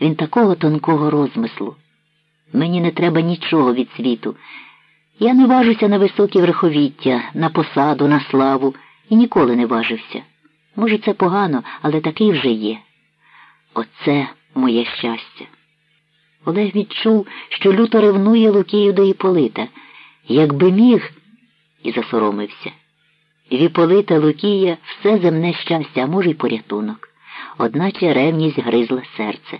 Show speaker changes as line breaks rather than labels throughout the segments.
Він такого тонкого розмислу. Мені не треба нічого від світу. Я не важуся на високі верховіття, на посаду, на славу і ніколи не важився. Може, це погано, але такий вже є. Оце моє щастя. Олег відчув, що люто ревнує Лукію до Іполита, якби міг, і засоромився. В Іполита Лукія все земне щастя, а може, й порятунок. Одначе ревність гризла серце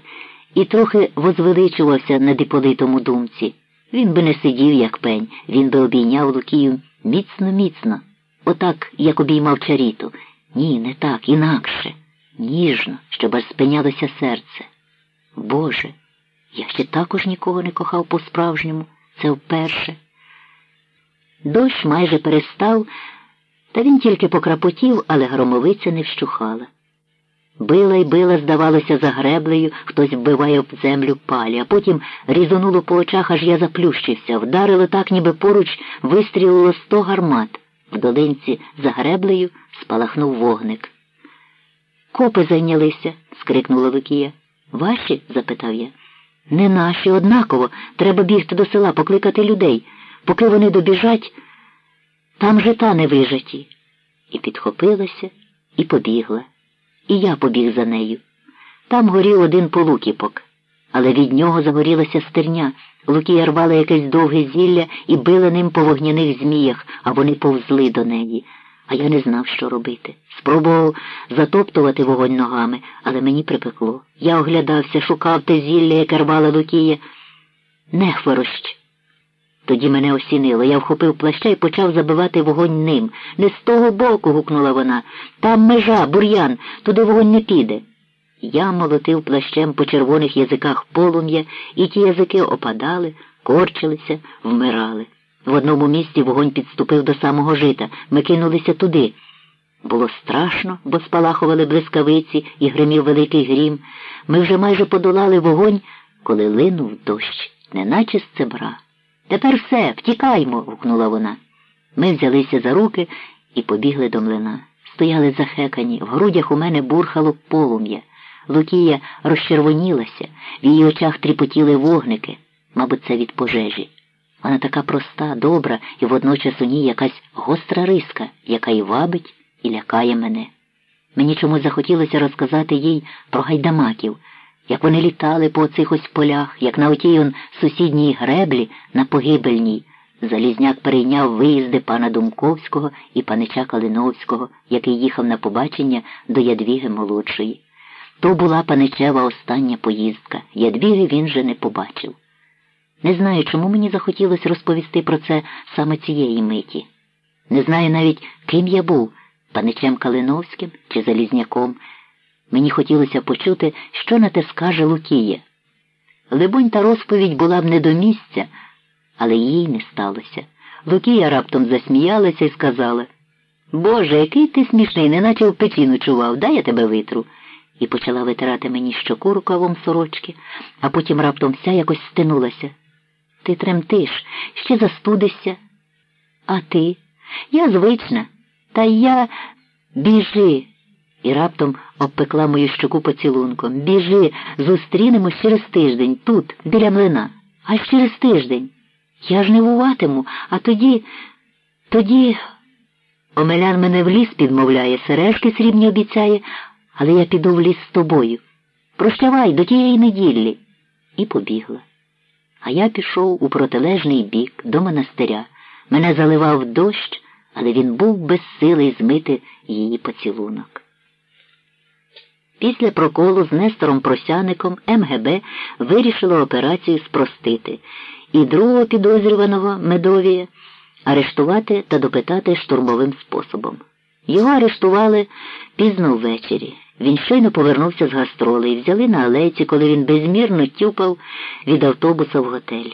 і трохи возвеличувався над Іполитом думці. Він би не сидів, як пень, він би обійняв Лукію міцно-міцно, отак, як обіймав чаріту. Ні, не так, інакше, ніжно, щоб аж спинялося серце. Боже, я ще також нікого не кохав по-справжньому, це вперше. Дощ майже перестав, та він тільки покрапотів, але громовиця не вщухала. Била й била, здавалося, за греблею, хтось вбиває в землю палі, а потім різонуло по очах, аж я заплющився, вдарило так, ніби поруч вистрілило сто гармат. В долинці за греблею спалахнув вогник. Копи зайнялися, скрикнула Лукія. Ваші? запитав я. Не наші, однаково. Треба бігти до села, покликати людей. Поки вони добіжать, там жита не вижаті. І підхопилася, і побігла і я побіг за нею. Там горів один полукіпок, але від нього загорілася стерня. Лукія рвала якесь довге зілля і била ним по вогняних зміях, а вони повзли до неї. А я не знав, що робити. Спробував затоптувати вогонь ногами, але мені припекло. Я оглядався, шукав те зілля, яке рвала Лукія. Нехворощ. Тоді мене осінило. Я вхопив плаща і почав забивати вогонь ним. Не з того боку. гукнула вона. Там межа, бур'ян, туди вогонь не піде. Я молотив плащем по червоних язиках полум'я, і ті язики опадали, корчилися, вмирали. В одному місці вогонь підступив до самого жита. Ми кинулися туди. Було страшно, бо спалахували блискавиці і гримів великий грім. Ми вже майже подолали вогонь, коли линув дощ, неначе з цебра. Тепер все, втікаймо, гукнула вона. Ми взялися за руки і побігли до млина. Стояли захекані, в грудях у мене бурхало полум'я. Лукія розчервонілася, в її очах тріпотіли вогники, мабуть, це від пожежі. Вона така проста, добра, і водночас у ній якась гостра риска, яка і вабить, і лякає мене. Мені чомусь захотілося розказати їй про гайдамаків як вони літали по оцих ось полях, як на отій он сусідній греблі на погибельній. Залізняк перейняв виїзди пана Думковського і панича Калиновського, який їхав на побачення до Ядвіги молодшої. То була паничева остання поїздка. Ядвіги він же не побачив. Не знаю, чому мені захотілося розповісти про це саме цієї миті. Не знаю навіть, ким я був паничем Калиновським чи Залізняком. Мені хотілося почути, що на те скаже Лукія. Либонь, та розповідь була б не до місця, але їй не сталося. Лукія раптом засміялася і сказала Боже, який ти смішний, неначе в печі ночував, дай я тебе витру. І почала витирати мені щоку рукавом сорочки, а потім раптом вся якось стинулася. Ти тремтиш, ще застудишся. А ти? Я звична, та я біжи і раптом обпекла мою щоку поцілунком. Біжи, зустрінемось через тиждень, тут, біля млина. А через тиждень. Я ж не вуватиму, а тоді, тоді. Омелян мене в ліс підмовляє, сережки срібні обіцяє, але я піду в ліс з тобою. Прощавай до тієї неділі. І побігла. А я пішов у протилежний бік до монастиря. Мене заливав дощ, але він був безсилий змити її поцілунок. Після проколу з Нестором Просяником МГБ вирішило операцію спростити і другого підозрюваного Медовія арештувати та допитати штурмовим способом. Його арештували пізно ввечері. Він щойно повернувся з гастроли і взяли на алейці, коли він безмірно тюпав від автобуса в готель.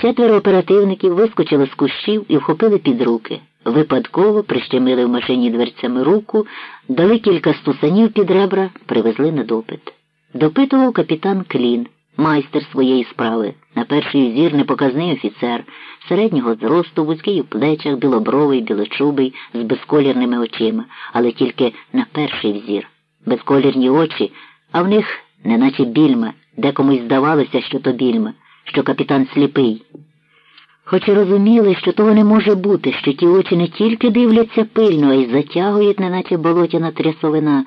Четверо оперативників вискочили з кущів і вхопили під руки. Випадково прищемили в машині дверцями руку, дали кілька стусанів під ребра, привезли на допит. Допитував капітан Клін, майстер своєї справи. На перший зір непоказний офіцер, середнього зросту, вузький у плечах, білобровий, білочубий, з безколірними очима, але тільки на перший взір. Безколірні очі, а в них неначе більма, де комусь здавалося, що то більма, що капітан сліпий. Хоч і розуміли, що того не може бути, що ті очі не тільки дивляться пильно, а й затягують, неначе болотяна трясовина,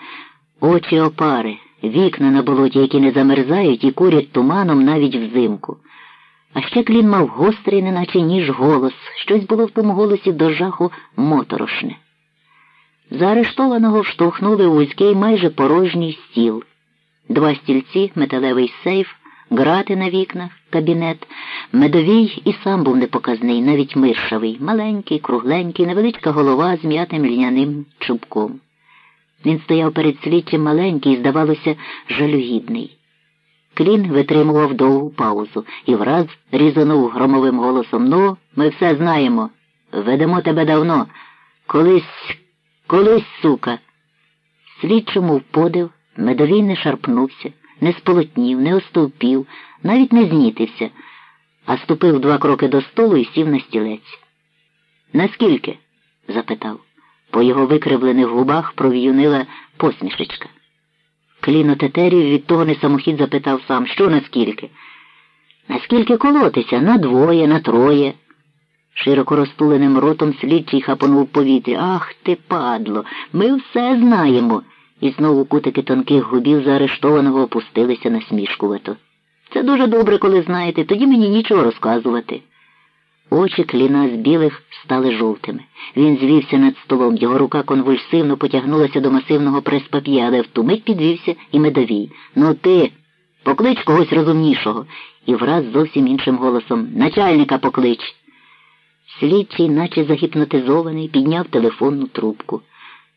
очі опари, вікна на болоті, які не замерзають і курять туманом навіть взимку. А ще клін мав гострий, неначе ніж голос, щось було в тому голосі до жаху моторошне. Заарештованого вштовхнули у вузький майже порожній стіл. Два стільці, металевий сейф, грати на вікнах, кабінет. Медовій і сам був непоказний, навіть миршавий, маленький, кругленький, невеличка голова з м'ятим льняним чубком. Він стояв перед слідчим маленький і, здавалося, жалюгідний. Клін витримував довгу паузу і враз різанув громовим голосом Ну, ми все знаємо. Ведемо тебе давно. Колись, колись, сука. Слідчому в подив медовій не шарпнувся, не сполотнів, не остовпів, навіть не знітився, а ступив два кроки до столу і сів на стілець. Наскільки? запитав. По його викривлених губах пров'юнила посмішечка. Кліно Тетерів від того не самохід запитав сам, що наскільки? Наскільки колотися? На двоє, на троє. Широко розтуленим ротом слідчий хапонув повітря. Ах ти, падло, ми все знаємо. І знову кутики тонких губів заарештованого опустилися насмішкувато. Це дуже добре, коли знаєте, тоді мені нічого розказувати. Очі кліна з білих стали жовтими. Він звівся над столом, його рука конвульсивно потягнулася до масивного прес-пап'є, але в ту мить підвівся і медовій. Ну ти, поклич когось розумнішого. І враз зовсім іншим голосом Начальника поклич. Слідчий, наче загіпнотизований, підняв телефонну трубку.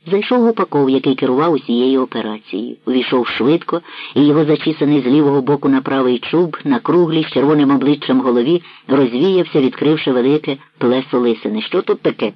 Зайшов Гупаков, який керував усією операцією. Увійшов швидко, і його зачісаний з лівого боку на правий чуб, на круглій з червоним обличчям голові, розвіявся, відкривши велике плесо лисини. Що тут таке?